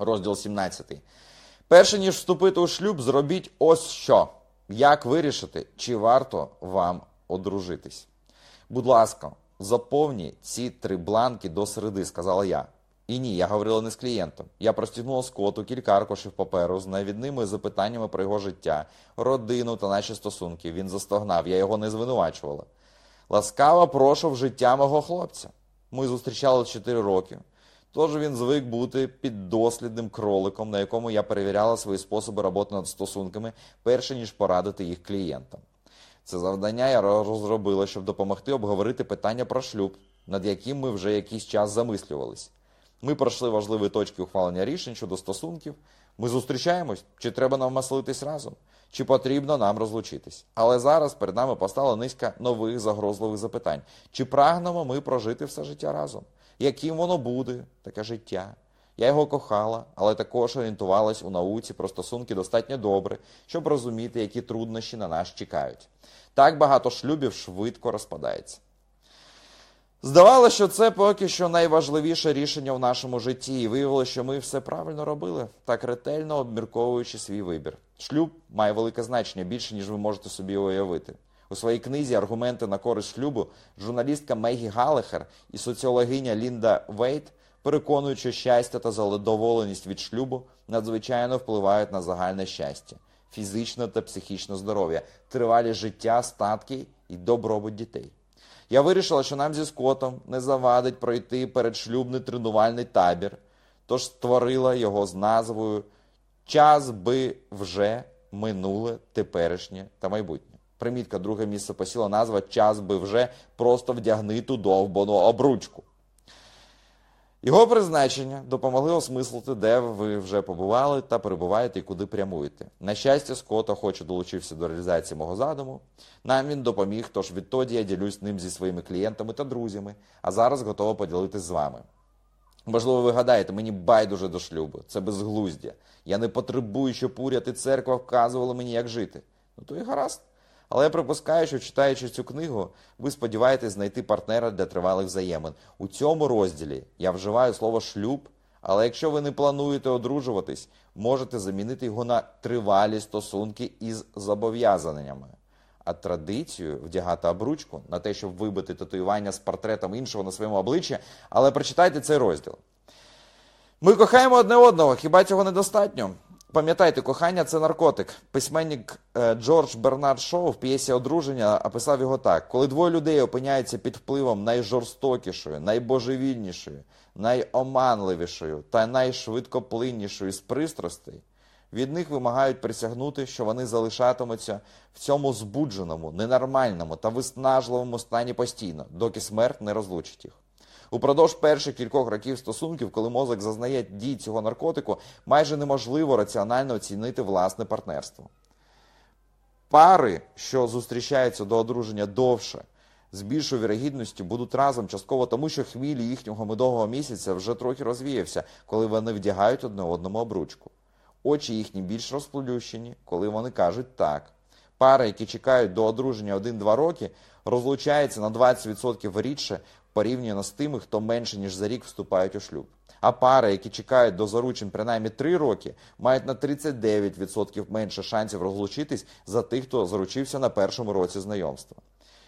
Розділ 17. Перше ніж вступити у шлюб, зробіть ось що. Як вирішити, чи варто вам одружитись? Будь ласка, заповні ці три бланки до середи, сказала я. І ні, я говорила не з клієнтом. Я простягнула скоту кілька аркушів паперу з навідними запитаннями про його життя, родину та наші стосунки. Він застогнав, я його не звинувачувала. Ласкаво прошу в життя мого хлопця. Ми зустрічали 4 роки. Тож він звик бути піддослідним кроликом, на якому я перевіряла свої способи роботи над стосунками, перше ніж порадити їх клієнтам. Це завдання я розробила, щоб допомогти обговорити питання про шлюб, над яким ми вже якийсь час замислювались. Ми пройшли важливі точки ухвалення рішень щодо стосунків. Ми зустрічаємось, чи треба нам маслитись разом, чи потрібно нам розлучитись. Але зараз перед нами постала низка нових загрозливих запитань: чи прагнемо ми прожити все життя разом? Яким воно буде, таке життя? Я його кохала, але також орієнтувалась у науці про стосунки достатньо добре, щоб розуміти, які труднощі на нас чекають. Так багато шлюбів швидко розпадається. Здавалося, що це поки що найважливіше рішення в нашому житті, і виявилося, що ми все правильно робили, так ретельно обмірковуючи свій вибір. Шлюб має велике значення більше, ніж ви можете собі уявити. У своїй книзі Аргументи на користь шлюбу журналістка Мегі Галехер і соціологиня Лінда Вейт переконують, що щастя та задоволеність від шлюбу надзвичайно впливають на загальне щастя, фізичне та психічне здоров'я, тривалі життя, статки і добробут дітей. Я вирішила, що нам зі Скотом не завадить пройти передшлюбний тренувальний табір, тож створила його з назвою Час би вже минуле, теперішнє та майбутнє. Примітка, друге місце посіла назва Час би вже просто вдягни ту довбану обручку. Його призначення допомогли осмислити, де ви вже побували та перебуваєте і куди прямуєте. На щастя, Скотт охоче долучився до реалізації мого задуму. Нам він допоміг, тож відтоді я ділюсь ним зі своїми клієнтами та друзями, а зараз готова поділитись з вами. Можливо, ви гадаєте, мені байдуже до шлюбу, це безглуздя. Я не потребую, щоб уряд і церква вказували мені, як жити. Ну то і гаразд. Але я припускаю, що читаючи цю книгу, ви сподіваєтесь знайти партнера для тривалих взаємин. У цьому розділі я вживаю слово шлюб, але якщо ви не плануєте одружуватись, можете замінити його на тривалі стосунки із зобов'язаннями. А традицію вдягати обручку на те, щоб вибити татуювання з портретом іншого на своєму обличчі, але прочитайте цей розділ. Ми кохаємо одне одного, хіба цього недостатньо? Пам'ятайте, кохання це наркотик. Письменник е, Джордж Бернард Шоу в п'єсі одруження описав його так: коли двоє людей опиняються під впливом найжорстокішої, найбожевільнішої, найоманливішої та найшвидкоплиннішої з пристрастей, від них вимагають присягнути, що вони залишатимуться в цьому збудженому, ненормальному та виснажливому стані постійно, доки смерть не розлучить їх. Упродовж перших кількох років стосунків, коли мозок зазнає дій цього наркотику, майже неможливо раціонально оцінити власне партнерство. Пари, що зустрічаються до одруження довше, з більшою вірогідністю будуть разом частково тому, що хміль їхнього медового місяця вже трохи розвіявся, коли вони вдягають одне одному обручку. Очі їхні більш розплющені, коли вони кажуть так. Пари, які чекають до одруження 1-2 роки, розлучаються на 20% рідше порівняно з тими, хто менше ніж за рік вступають у шлюб. А пари, які чекають до заручень принаймні 3 роки, мають на 39% менше шансів розлучитись за тих, хто заручився на першому році знайомства.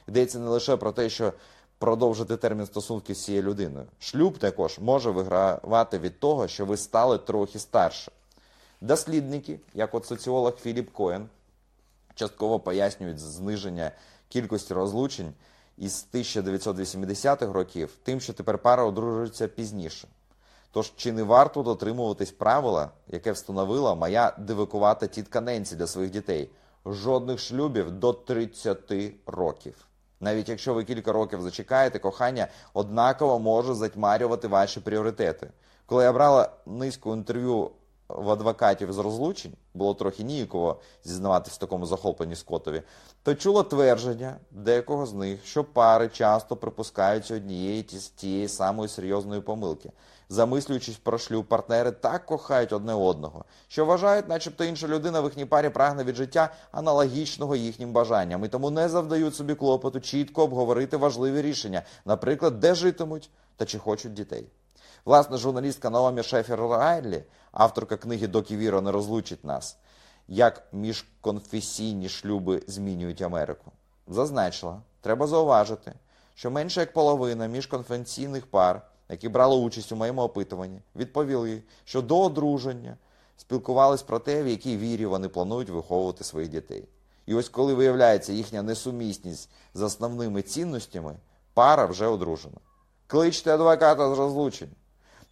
Йдеться не лише про те, що продовжити термін стосунків з цією людиною. Шлюб також може вигравати від того, що ви стали трохи старше. Дослідники, як от соціолог Філіп Коен, частково пояснюють зниження кількості розлучень із 1980-х років тим, що тепер пара одружується пізніше. Тож чи не варто дотримуватись правила, яке встановила моя дивикувата тітка Ненсі для своїх дітей? Жодних шлюбів до 30 років. Навіть якщо ви кілька років зачекаєте, кохання однаково може затьмарювати ваші пріоритети. Коли я брала низку інтерв'ю в адвокатів з розлучень, було трохи ніяково зізнаватися в такому захопленні Скотові, то чула твердження деякого з них, що пари часто припускаються однієї тієї самої серйозної помилки. Замислюючись про шлюб, партнери так кохають одне одного, що вважають, начебто інша людина в їхній парі прагне від життя аналогічного їхнім бажанням, і тому не завдають собі клопоту чітко обговорити важливі рішення, наприклад, де житимуть та чи хочуть дітей. Власне, журналістка Наомі Шефер Райлі, авторка книги Доки Віра не розлучить нас, як міжконфесійні шлюби змінюють Америку, зазначила, треба зауважити, що менше як половина міжконфесійних пар, які брали участь у моєму опитуванні, відповіли, що до одруження спілкувались про те, в якій вірі вони планують виховувати своїх дітей. І ось коли виявляється їхня несумісність з основними цінностями, пара вже одружена. Кличте адвоката з розлучень.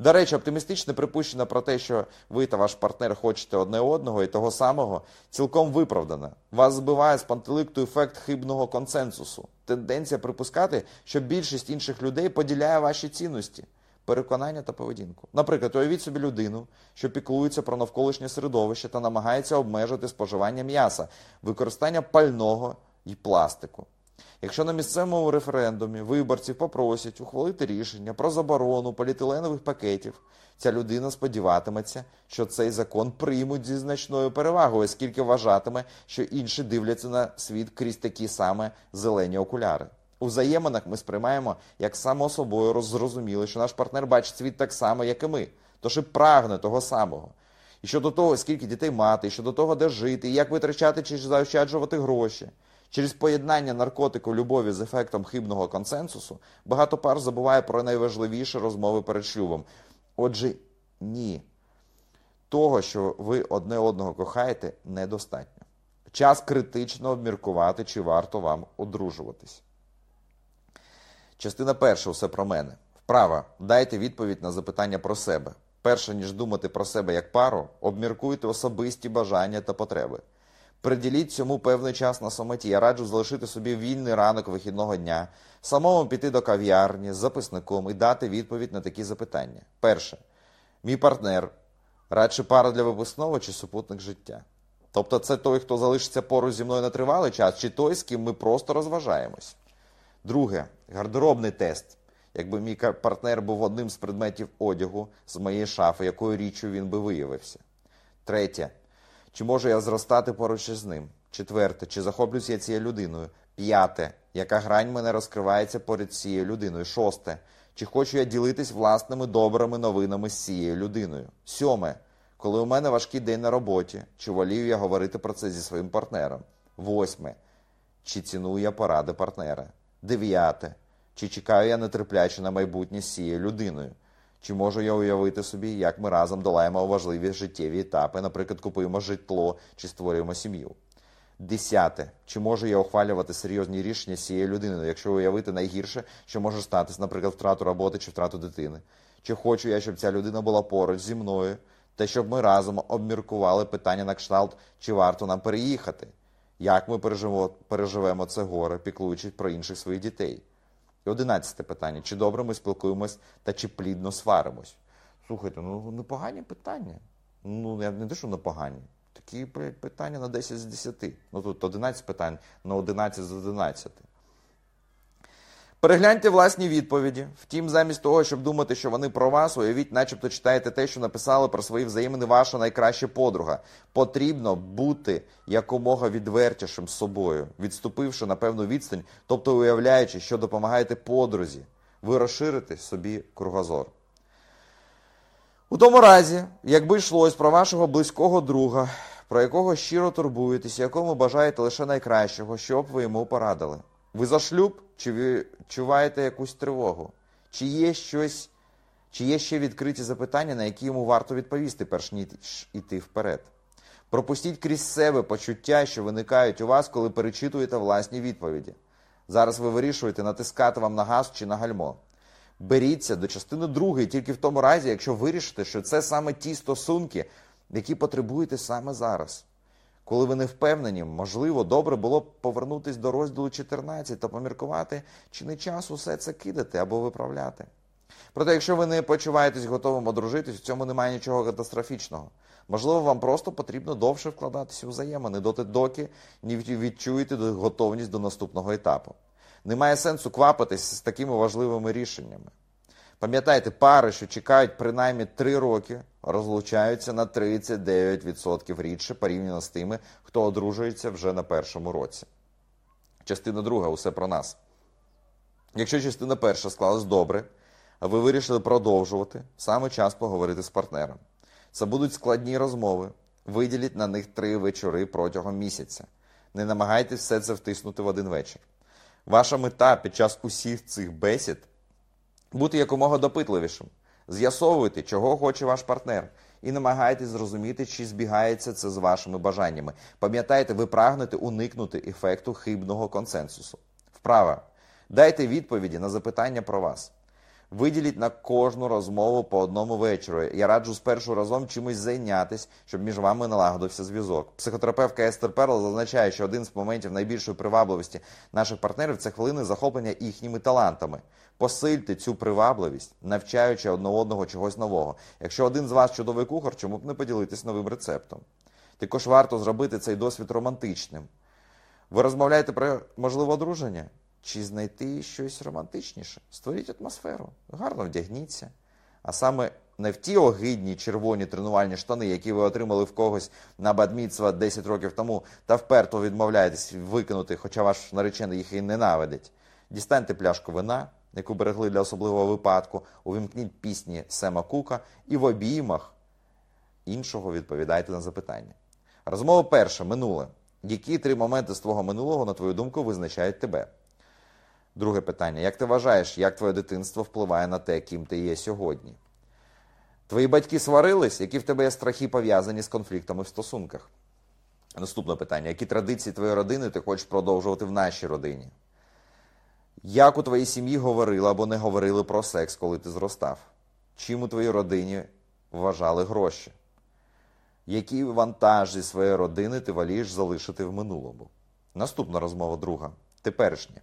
До речі, оптимістичне припущення про те, що ви та ваш партнер хочете одне одного і того самого, цілком виправдане. Вас збиває з пантеликту ефект хибного консенсусу. Тенденція припускати, що більшість інших людей поділяє ваші цінності, переконання та поведінку. Наприклад, уявіть собі людину, що піклується про навколишнє середовище та намагається обмежити споживання м'яса, використання пального і пластику. Якщо на місцевому референдумі виборці попросять ухвалити рішення про заборону поліетиленових пакетів, ця людина сподіватиметься, що цей закон приймуть зі значною перевагою, оскільки вважатиме, що інші дивляться на світ крізь такі саме зелені окуляри. У взаєминах ми сприймаємо як само собою зрозуміли, що наш партнер бачить світ так само, як і ми, тож і прагне того самого. І щодо того, скільки дітей мати, і щодо того, де жити, і як витрачати чи заощаджувати гроші. Через поєднання наркотику любові з ефектом хибного консенсусу багато пар забуває про найважливіші розмови перед шлюбом. Отже, ні. Того, що ви одне одного кохаєте, недостатньо. Час критично обміркувати, чи варто вам одружуватись. Частина перша все про мене. Вправа. Дайте відповідь на запитання про себе. Перше, ніж думати про себе як пару, обміркуйте особисті бажання та потреби. Приділіть цьому певний час на самоті. Я раджу залишити собі вільний ранок вихідного дня, самому піти до кав'ярні з записником і дати відповідь на такі запитання. Перше. Мій партнер радше пара для випускного чи супутник життя. Тобто це той, хто залишиться поруч зі мною на тривалий час, чи той, з ким ми просто розважаємось. Друге, гардеробний тест. Якби мій партнер був одним з предметів одягу з моєї шафи, якою річчю він би виявився. Третє. Чи можу я зростати поруч із ним? Четверте, чи захоплююсь я цією людиною? П'яте, яка грань мене розкривається поряд цією людиною? Шосте. Чи хочу я ділитись власними добрими новинами з цією людиною? Сьоме. Коли у мене важкий день на роботі, чи волію я говорити про це зі своїм партнером? Восьме. Чи ціную я поради партнера? Дев'яте. Чи чекаю я нетерпляче на майбутнє з цією людиною? Чи можу я уявити собі, як ми разом долаємо важливі життєві етапи, наприклад, купуємо житло чи створюємо сім'ю? Десяте. Чи можу я ухвалювати серйозні рішення з цією людиною, якщо уявити найгірше, що може статись, наприклад, втрату роботи чи втрату дитини? Чи хочу я, щоб ця людина була поруч зі мною, та щоб ми разом обміркували питання на кшталт, чи варто нам переїхати? Як ми переживемо, це горе, піклуючись про інших своїх дітей? І одинадцяте питання: чи добре ми спілкуємось та чи плідно сваримось? Слухайте, ну непогані питання. Ну, я не те, що непогані. Такі питання на 10 з 10. Ну тут 11 питань на 11 з 11. Перегляньте власні відповіді. Втім, замість того, щоб думати, що вони про вас, уявіть, начебто читаєте те, що написали про свої взаємини ваша найкраща подруга. Потрібно бути якомога відвертішим з собою, відступивши на певну відстань, тобто уявляючи, що допомагаєте подрузі, ви розширите собі кругозор. У тому разі, якби йшлось про вашого близького друга, про якого щиро турбуєтесь, якому бажаєте лише найкращого, що б ви йому порадили. Ви за шлюб, чи ви чуваєте якусь тривогу? Чи є щось, чи є ще відкриті запитання, на які йому варто відповісти, перш ніж іти вперед? Пропустіть крізь себе почуття, що виникають у вас, коли перечитуєте власні відповіді. Зараз ви вирішуєте, натискати вам на газ чи на гальмо. Беріться до частини другої тільки в тому разі, якщо вирішите, що це саме ті стосунки, які потребуєте саме зараз. Коли ви не впевнені, можливо, добре було б повернутися до розділу 14 та поміркувати, чи не час усе це кидати або виправляти. Проте, якщо ви не почуваєтесь готовим одружитись, в цьому немає нічого катастрофічного. Можливо, вам просто потрібно довше вкладатися у взаємини, доти доки не відчуєте готовність до наступного етапу. Немає сенсу квапитись з такими важливими рішеннями. Пам'ятайте, пари, що чекають принаймні 3 роки, розлучаються на 39% рідше порівняно з тими, хто одружується вже на першому році. Частина друга усе про нас. Якщо частина перша склалась добре, а ви вирішили продовжувати, саме час поговорити з партнером. Це будуть складні розмови. Виділіть на них три вечори протягом місяця. Не намагайтесь все це втиснути в один вечір. Ваша мета під час усіх цих бесід бути якомога допитливішим. З'ясовуйте, чого хоче ваш партнер, і намагайтесь зрозуміти, чи збігається це з вашими бажаннями. Пам'ятайте, ви прагнете уникнути ефекту хибного консенсусу. Вправа. Дайте відповіді на запитання про вас. Виділіть на кожну розмову по одному вечору. Я раджу спершу разом чимось зайнятися, щоб між вами налагодився зв'язок. Психотерапевтка Естер Перл зазначає, що один з моментів найбільшої привабливості наших партнерів це хвилини захоплення їхніми талантами. Посильте цю привабливість, навчаючи одне одного чогось нового. Якщо один з вас чудовий кухар, чому б не поділитись новим рецептом? Також варто зробити цей досвід романтичним. Ви розмовляєте про можливе одруження? Чи знайти щось романтичніше? Створіть атмосферу, гарно вдягніться. А саме не в ті огидні червоні тренувальні штани, які ви отримали в когось на бадміцва 10 років тому, та вперто відмовляєтесь викинути, хоча ваш наречений їх і ненавидить. Дістаньте пляшку вина, яку берегли для особливого випадку, увімкніть пісні Сема Кука і в обіймах іншого відповідайте на запитання. Розмова перша минуле. Які три моменти з твого минулого, на твою думку, визначають тебе? Друге питання. Як ти вважаєш, як твоє дитинство впливає на те, ким ти є сьогодні? Твої батьки сварились, які в тебе є страхи пов'язані з конфліктами в стосунках? Наступне питання. Які традиції твоєї родини ти хочеш продовжувати в нашій родині? Як у твоїй сім'ї говорили або не говорили про секс, коли ти зростав? Чим у твоїй родині вважали гроші? Які вантажі своєї родини ти волієш залишити в минулому? Наступна розмова друга. Теперішня.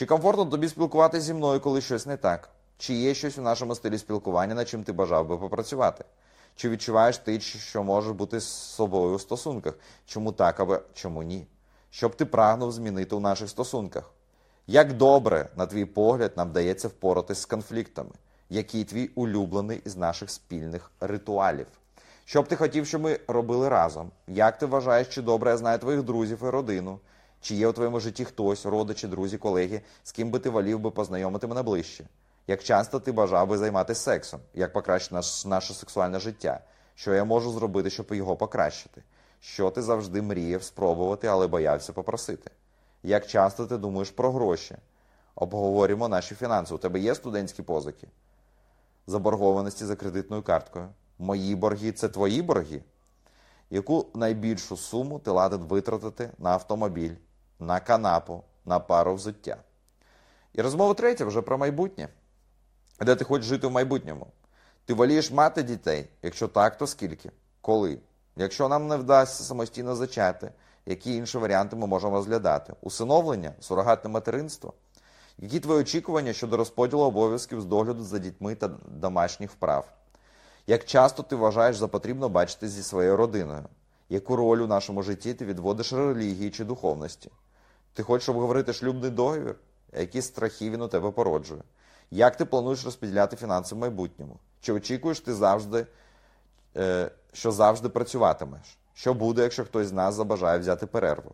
Чи комфортно тобі спілкуватися зі мною, коли щось не так? Чи є щось у нашому стилі спілкування, над чим ти бажав би попрацювати? Чи відчуваєш ти, що можеш бути з собою у стосунках? Чому так або чому ні? Що б ти прагнув змінити у наших стосунках? Як добре, на твій погляд, нам вдається впоратись з конфліктами? Який твій улюблений із наших спільних ритуалів? Що б ти хотів, щоб ми робили разом? Як ти вважаєш, чи добре я знаю твоїх друзів і родину? Чи є у твоєму житті хтось, родичі, друзі, колеги, з ким би ти волів би познайомити мене ближче? Як часто ти бажав би займатися сексом? Як покращити наш, наше сексуальне життя? Що я можу зробити, щоб його покращити? Що ти завжди мріяв спробувати, але боявся попросити? Як часто ти думаєш про гроші? Обговорюємо наші фінанси. У тебе є студентські позики? Заборгованості за кредитною карткою. Мої борги це твої борги? Яку найбільшу суму ти ладен витратити на автомобіль, на канапу, на пару взуття? І розмова третя вже про майбутнє. Де ти хочеш жити в майбутньому? Ти волієш мати дітей? Якщо так, то скільки? Коли? Якщо нам не вдасться самостійно зачати, які інші варіанти ми можемо розглядати? Усиновлення, сурогатне материнство? Які твої очікування щодо розподілу обов'язків з догляду за дітьми та домашніх вправ? Як часто ти вважаєш за потрібно бачитись зі своєю родиною? Яку роль у нашому житті ти відводиш релігії чи духовності? Ти хочеш обговорити шлюбний договір? Які страхи він у тебе породжує? Як ти плануєш розподіляти фінанси в майбутньому? Чи очікуєш ти завжди, е, що завжди працюватимеш? Що буде, якщо хтось з нас забажає взяти перерву?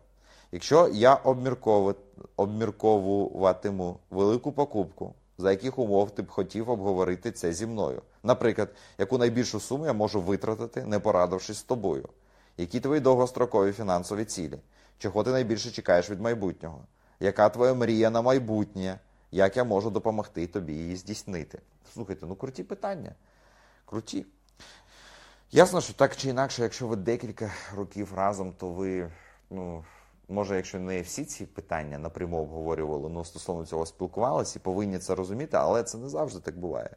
Якщо я обмірковуватиму велику покупку, за яких умов ти б хотів обговорити це зі мною? Наприклад, яку найбільшу суму я можу витратити, не порадившись з тобою? Які твої довгострокові фінансові цілі? Чого ти найбільше чекаєш від майбутнього? Яка твоя мрія на майбутнє? Як я можу допомогти тобі її здійснити? Слухайте, ну круті питання. Круті. Ясно, що так чи інакше, якщо ви декілька років разом, то ви, ну, може, якщо не всі ці питання напряму обговорювали, ну стосовно цього спілкувалися і повинні це розуміти, але це не завжди так буває.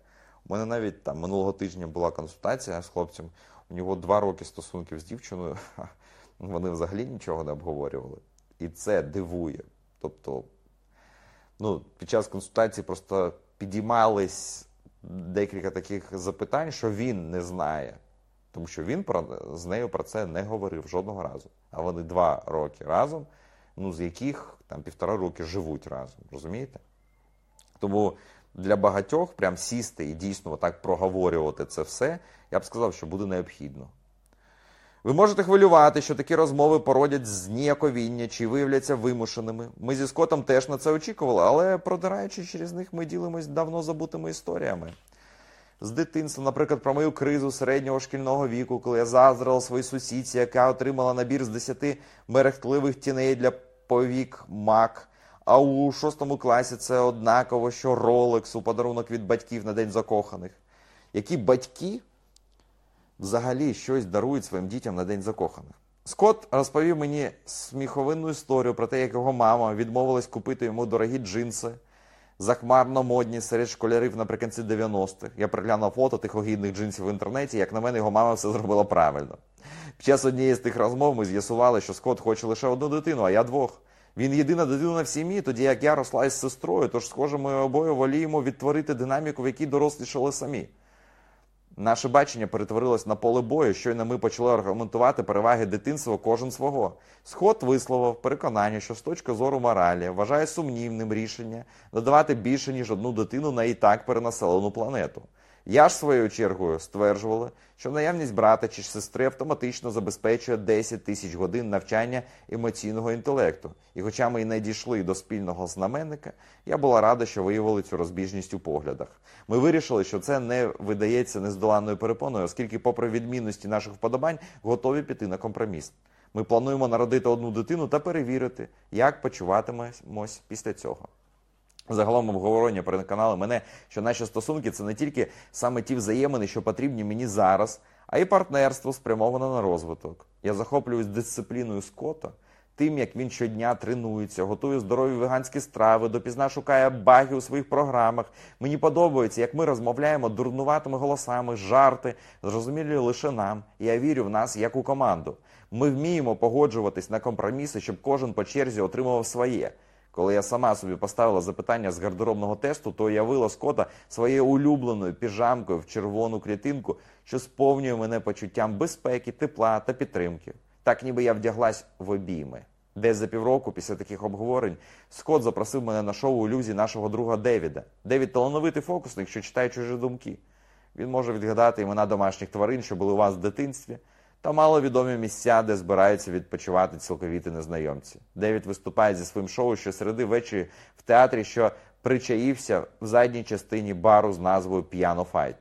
У мене навіть там минулого тижня була консультація з хлопцем, у нього два роки стосунків з дівчиною, вони взагалі нічого не обговорювали. І це дивує. Тобто, ну, під час консультації просто підіймались декілька таких запитань, що він не знає. Тому що він про, з нею про це не говорив жодного разу. А вони два роки разом, ну з яких там півтора роки живуть разом. Розумієте? Тому для багатьох прям сісти і дійсно так проговорювати це все, я б сказав, що буде необхідно. Ви можете хвилювати, що такі розмови породять зніяковіння чи виявляться вимушеними. Ми зі Скотом теж на це очікували, але продираючи через них, ми ділимось давно забутими історіями. З дитинства, наприклад, про мою кризу середнього шкільного віку, коли я заздрила своїй сусідці, яка отримала набір з 10 мерехтливих тіней для повік Мак. А у шостому класі це однаково, що Rolex у подарунок від батьків на День закоханих. Які батьки взагалі щось дарують своїм дітям на День закоханих? Скотт розповів мені сміховинну історію про те, як його мама відмовилась купити йому дорогі джинси, захмарно модні серед школярів наприкінці 90-х. Я приглянув фото тих огідних джинсів в інтернеті, як на мене, його мама все зробила правильно. Під час однієї з тих розмов ми з'ясували, що Скотт хоче лише одну дитину, а я двох. Він єдина дитина в сім'ї, тоді як я росла із сестрою, тож, схоже, ми обоє воліємо відтворити динаміку, в якій дорослішали самі. Наше бачення перетворилось на поле бою, щойно ми почали аргументувати переваги дитинства кожен свого. Сход висловив переконання, що з точки зору моралі вважає сумнівним рішення додавати більше, ніж одну дитину на і так перенаселену планету. Я ж своєю чергою стверджувала, що наявність брата чи сестри автоматично забезпечує 10 тисяч годин навчання емоційного інтелекту. І хоча ми і не дійшли до спільного знаменника, я була рада, що виявили цю розбіжність у поглядах. Ми вирішили, що це не видається нездоланною перепоною, оскільки, попри відмінності наших вподобань, готові піти на компроміс. Ми плануємо народити одну дитину та перевірити, як почуватимемось після цього. Загалом обговорення переконали мене, що наші стосунки це не тільки саме ті взаємини, що потрібні мені зараз, а й партнерство спрямоване на розвиток. Я захоплююсь дисципліною Скотта, тим, як він щодня тренується, готує здорові веганські страви, допізна шукає баги у своїх програмах. Мені подобається, як ми розмовляємо дурнуватими голосами, жарти, зрозумілі лише нам. І я вірю в нас як у команду. Ми вміємо погоджуватись на компроміси, щоб кожен по черзі отримував своє. Коли я сама собі поставила запитання з гардеробного тесту, то уявила Скота своєю улюбленою піжамкою в червону клітинку, що сповнює мене почуттям безпеки, тепла та підтримки. Так ніби я вдяглась в обійми. Десь за півроку після таких обговорень Скотт запросив мене на шоу ілюзій нашого друга Девіда. Девід талановитий фокусник, що читає чужі думки. Він може відгадати імена домашніх тварин, що були у вас в дитинстві, та маловідомі місця, де збираються відпочивати цілковіті незнайомці. Девід виступає зі своїм шоу щосереди ввечері в театрі, що причаївся в задній частині бару з назвою Piano Fight.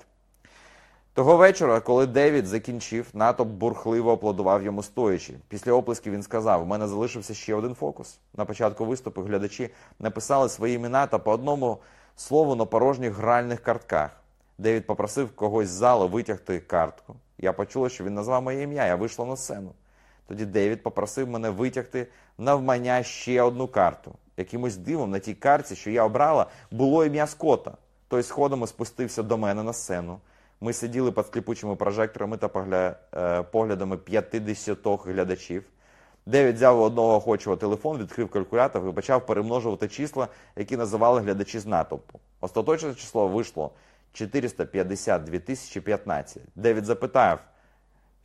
Того вечора, коли Девід закінчив, натовп бурхливо аплодував йому стоячи. Після оплесків він сказав: у мене залишився ще один фокус. На початку виступу глядачі написали свої імена та по одному слову на порожніх гральних картках. Девід попросив когось з залу витягти картку. Я почула, що він назвав моє ім'я, я вийшла на сцену. Тоді Девід попросив мене витягти навмання ще одну карту. Якимось дивом на тій карті, що я обрала, було ім'я Скота. Той сходом спустився до мене на сцену. Ми сиділи під сліпучими прожекторами та е, поглядами 50 глядачів. Девід взяв у одного охочого телефон, відкрив калькулятор і почав перемножувати числа, які називали глядачі з натовпу. Остаточне число вийшло 452 тисячі 15. Девід запитав,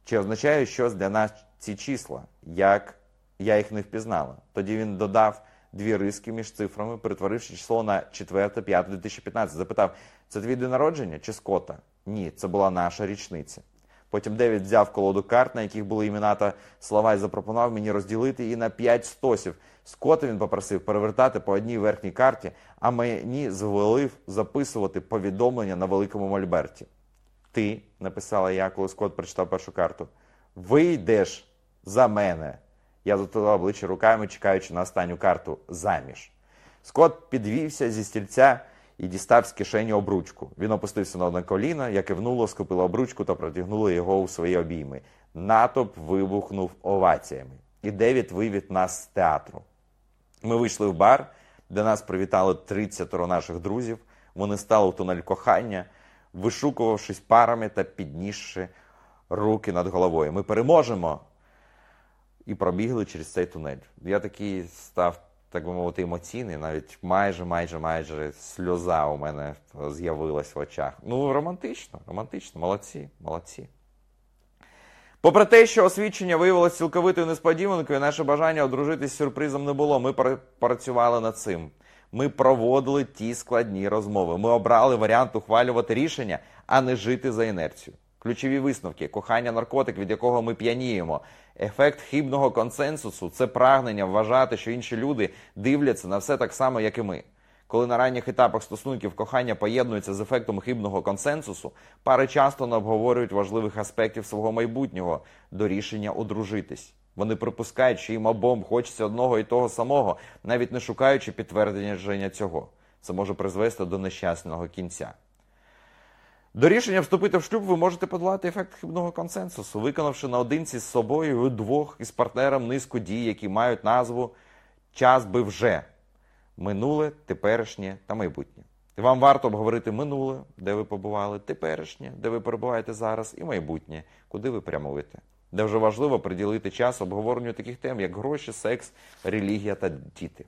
чи означає щось для нас ці числа, як я їх не впізнала. Тоді він додав дві риски між цифрами, перетворивши число на 4-5-2015. Запитав, це твій день народження чи Скота? Ні, це була наша річниця. Потім Девід взяв колоду карт, на яких були імена та слова, і запропонував мені розділити її на 5 стосів. Скота він попросив перевертати по одній верхній карті, а мені звелив записувати повідомлення на великому мольберті. Ти, написала я, коли Скот прочитав першу карту, вийдеш за мене. Я затулила обличчя руками, чекаючи на останню карту заміж. Скот підвівся зі стільця і дістав з кишені обручку. Він опустився на одне коліно, я кивнула, схопила обручку та протягнула його у свої обійми. Натоп вибухнув оваціями. І Девід вивів нас з театру. Ми вийшли в бар, де нас привітали 30 наших друзів. Вони стали в тунель кохання, вишукувавшись парами та піднісши руки над головою. Ми переможемо! І пробігли через цей тунель. Я такий став, так би мовити, емоційний, навіть майже, майже, майже сльоза у мене з'явилась в очах. Ну, романтично, романтично, молодці, молодці. Попри те, що освідчення виявилося цілковитою несподіванкою, наше бажання одружитись сюрпризом не було. Ми працювали над цим. Ми проводили ті складні розмови. Ми обрали варіант ухвалювати рішення, а не жити за інерцією. Ключові висновки: кохання наркотик, від якого ми п'яніємо. Ефект хибного консенсусу це прагнення вважати, що інші люди дивляться на все так само, як і ми. Коли на ранніх етапах стосунків кохання поєднується з ефектом хибного консенсусу, пари часто не обговорюють важливих аспектів свого майбутнього до рішення одружитись. Вони припускають, що їм обом хочеться одного і того самого, навіть не шукаючи підтвердження цього. Це може призвести до нещасного кінця. До рішення вступити в шлюб ви можете подолати ефект хибного консенсусу, виконавши наодинці з собою і удвох із партнером низку дій, які мають назву Час би вже минуле, теперішнє та майбутнє. Вам варто обговорити минуле, де ви побували, теперішнє, де ви перебуваєте зараз, і майбутнє, куди ви прямуєте. Де вже важливо приділити час обговоренню таких тем, як гроші, секс, релігія та діти.